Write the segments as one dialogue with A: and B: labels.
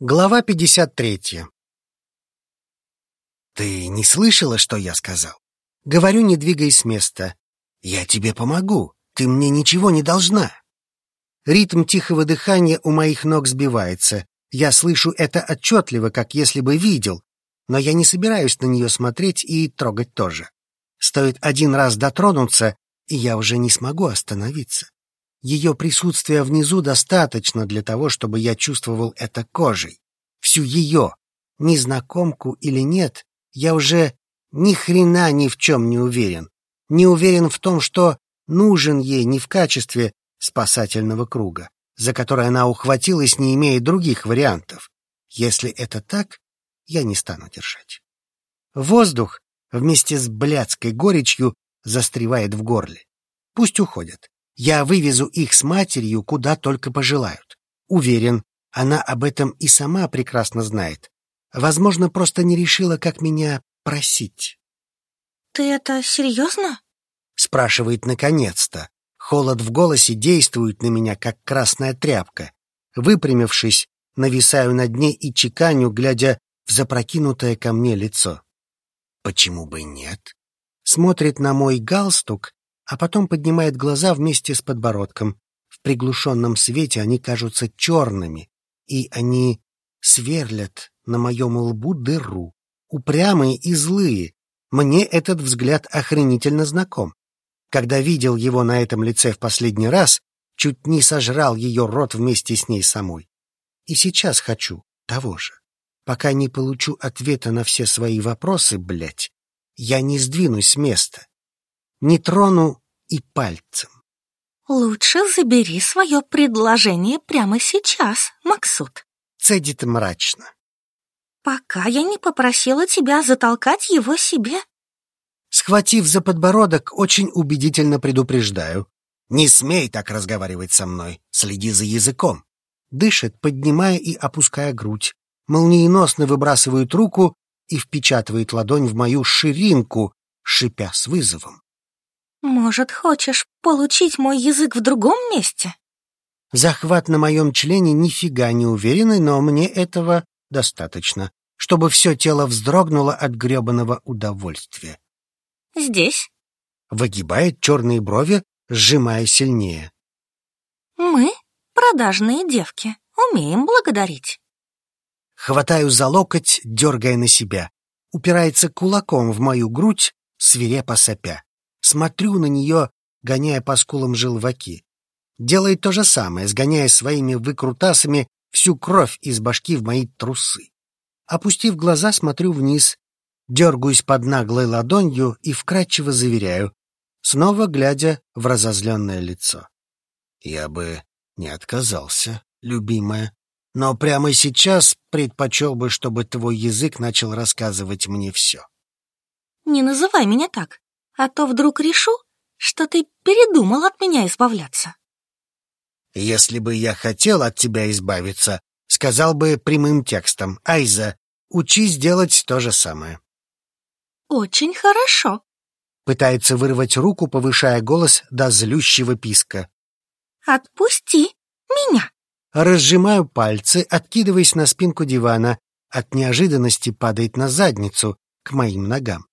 A: Глава 53 «Ты не слышала, что я сказал?» Говорю, не двигаясь с места. «Я тебе помогу. Ты мне ничего не должна». Ритм тихого дыхания у моих ног сбивается. Я слышу это отчетливо, как если бы видел, но я не собираюсь на нее смотреть и трогать тоже. Стоит один раз дотронуться, и я уже не смогу остановиться. Ее присутствие внизу достаточно для того, чтобы я чувствовал это кожей. Всю ее, незнакомку или нет, я уже ни хрена ни в чем не уверен. Не уверен в том, что нужен ей не в качестве спасательного круга, за который она ухватилась, не имея других вариантов. Если это так, я не стану держать. Воздух вместе с блядской горечью застревает в горле. Пусть уходят. Я вывезу их с матерью куда только пожелают. Уверен, она об этом и сама прекрасно знает. Возможно, просто не решила, как меня просить.
B: «Ты это серьезно?»
A: — спрашивает наконец-то. Холод в голосе действует на меня, как красная тряпка. Выпрямившись, нависаю над ней и чеканю, глядя в запрокинутое ко мне лицо. «Почему бы нет?» Смотрит на мой галстук, а потом поднимает глаза вместе с подбородком. В приглушенном свете они кажутся черными, и они сверлят на моем лбу дыру. Упрямые и злые. Мне этот взгляд охренительно знаком. Когда видел его на этом лице в последний раз, чуть не сожрал ее рот вместе с ней самой. И сейчас хочу того же. Пока не получу ответа на все свои вопросы, блядь, я не сдвинусь с места не трону и пальцем.
B: «Лучше забери свое предложение прямо сейчас, Максут», —
A: цедит мрачно.
B: «Пока я не попросила тебя затолкать его себе».
A: Схватив за подбородок, очень убедительно предупреждаю. «Не смей так разговаривать со мной, следи за языком». Дышит, поднимая и опуская грудь. Молниеносно выбрасывает руку и впечатывает ладонь в мою ширинку, шипя с вызовом.
B: Может, хочешь получить мой язык в другом месте?
A: Захват на моем члене нифига не уверенный, но мне этого достаточно, чтобы все тело вздрогнуло от гребаного удовольствия.
B: Здесь?
A: Выгибает черные брови, сжимая сильнее.
B: Мы, продажные девки, умеем благодарить.
A: Хватаю за локоть, дергая на себя. Упирается кулаком в мою грудь, свирепо сопя. Смотрю на нее, гоняя по скулам желваки. Делает то же самое, сгоняя своими выкрутасами всю кровь из башки в мои трусы. Опустив глаза, смотрю вниз, дергаюсь под наглой ладонью и вкрадчиво заверяю, снова глядя в разозленное лицо. Я бы не отказался, любимая, но прямо сейчас предпочел бы, чтобы твой язык начал рассказывать мне все.
B: Не называй меня так а то вдруг решу, что ты передумал от меня избавляться.
A: Если бы я хотел от тебя избавиться, сказал бы прямым текстом, Айза, учись делать то же самое.
B: Очень хорошо.
A: Пытается вырвать руку, повышая голос до злющего писка.
B: Отпусти меня.
A: Разжимаю пальцы, откидываясь на спинку дивана. От неожиданности падает на задницу, к моим ногам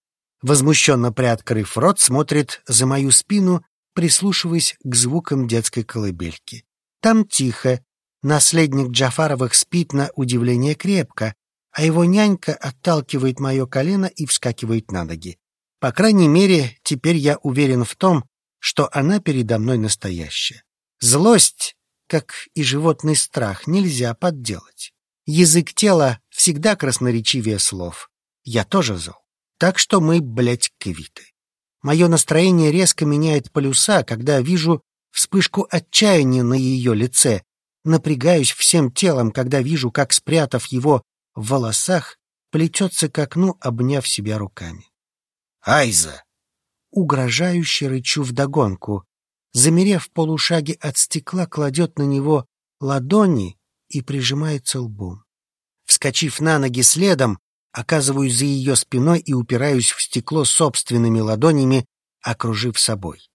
A: возмущенно приоткрыв рот, смотрит за мою спину, прислушиваясь к звукам детской колыбельки. Там тихо. Наследник Джафаровых спит на удивление крепко, а его нянька отталкивает мое колено и вскакивает на ноги. По крайней мере, теперь я уверен в том, что она передо мной настоящая. Злость, как и животный страх, нельзя подделать. Язык тела всегда красноречивее слов. Я тоже зол. Так что мы, блядь, квиты. Мое настроение резко меняет полюса, когда вижу вспышку отчаяния на ее лице. Напрягаюсь всем телом, когда вижу, как, спрятав его в волосах, плетется к окну, обняв себя руками. «Айза!» Угрожающе рычу вдогонку. Замерев в полушаге от стекла, кладет на него ладони и прижимается лбом. Вскочив на ноги следом, оказываюсь за ее спиной и упираюсь в стекло собственными ладонями, окружив собой.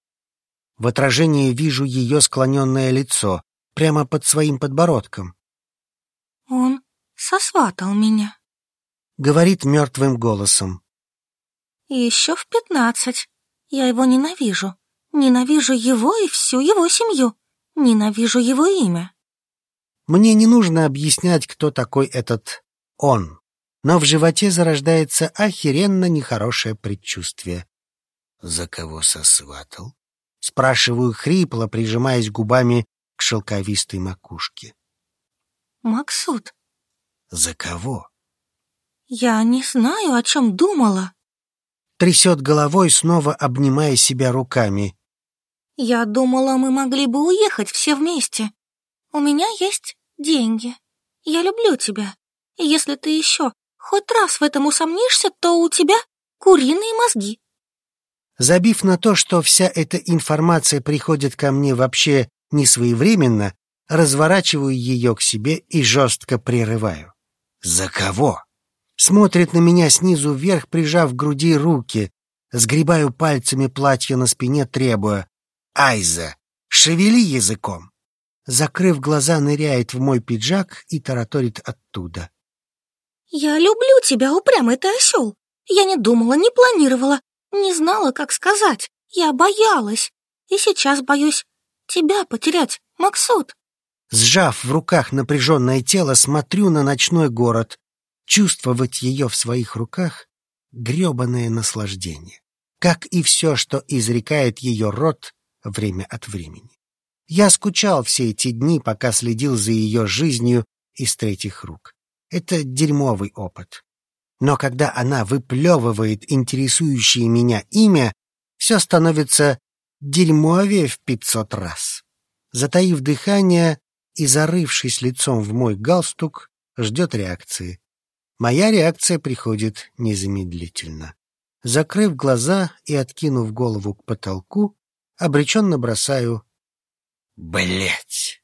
A: В отражении вижу ее склоненное лицо, прямо под своим подбородком.
B: «Он сосватал меня.
A: Говорит мертвым голосом.
B: Еще в пятнадцать. Я его ненавижу. Ненавижу его и всю его семью. Ненавижу его имя.
A: Мне не нужно объяснять, кто такой этот «он», но в животе зарождается охеренно нехорошее предчувствие. «За кого сосватал?» — спрашиваю хрипло, прижимаясь губами к шелковистой макушке.
B: Максут.
A: «За кого?»
B: Я не знаю, о чем думала.
A: Трясет головой, снова обнимая себя руками.
B: Я думала, мы могли бы уехать все вместе. У меня есть деньги. Я люблю тебя. И если ты еще хоть раз в этом усомнишься, то у тебя куриные мозги.
A: Забив на то, что вся эта информация приходит ко мне вообще не своевременно, разворачиваю ее к себе и жестко прерываю. «За кого?» Смотрит на меня снизу вверх, прижав к груди руки. Сгребаю пальцами платье на спине, требуя. «Айза, шевели языком!» Закрыв глаза, ныряет в мой пиджак и тараторит оттуда.
B: «Я люблю тебя, упрямый ты осел. Я не думала, не планировала, не знала, как сказать. Я боялась. И сейчас боюсь тебя потерять, Максут».
A: Сжав в руках напряженное тело, смотрю на ночной город. Чувствовать ее в своих руках — гребаное наслаждение, как и все, что изрекает ее рот время от времени. Я скучал все эти дни, пока следил за ее жизнью из третьих рук. Это дерьмовый опыт. Но когда она выплевывает интересующее меня имя, все становится дерьмовее в пятьсот раз. Затаив дыхание и зарывшись лицом в мой галстук, ждет реакции. Моя реакция приходит незамедлительно. Закрыв глаза и откинув голову к потолку, обреченно бросаю «Блять!»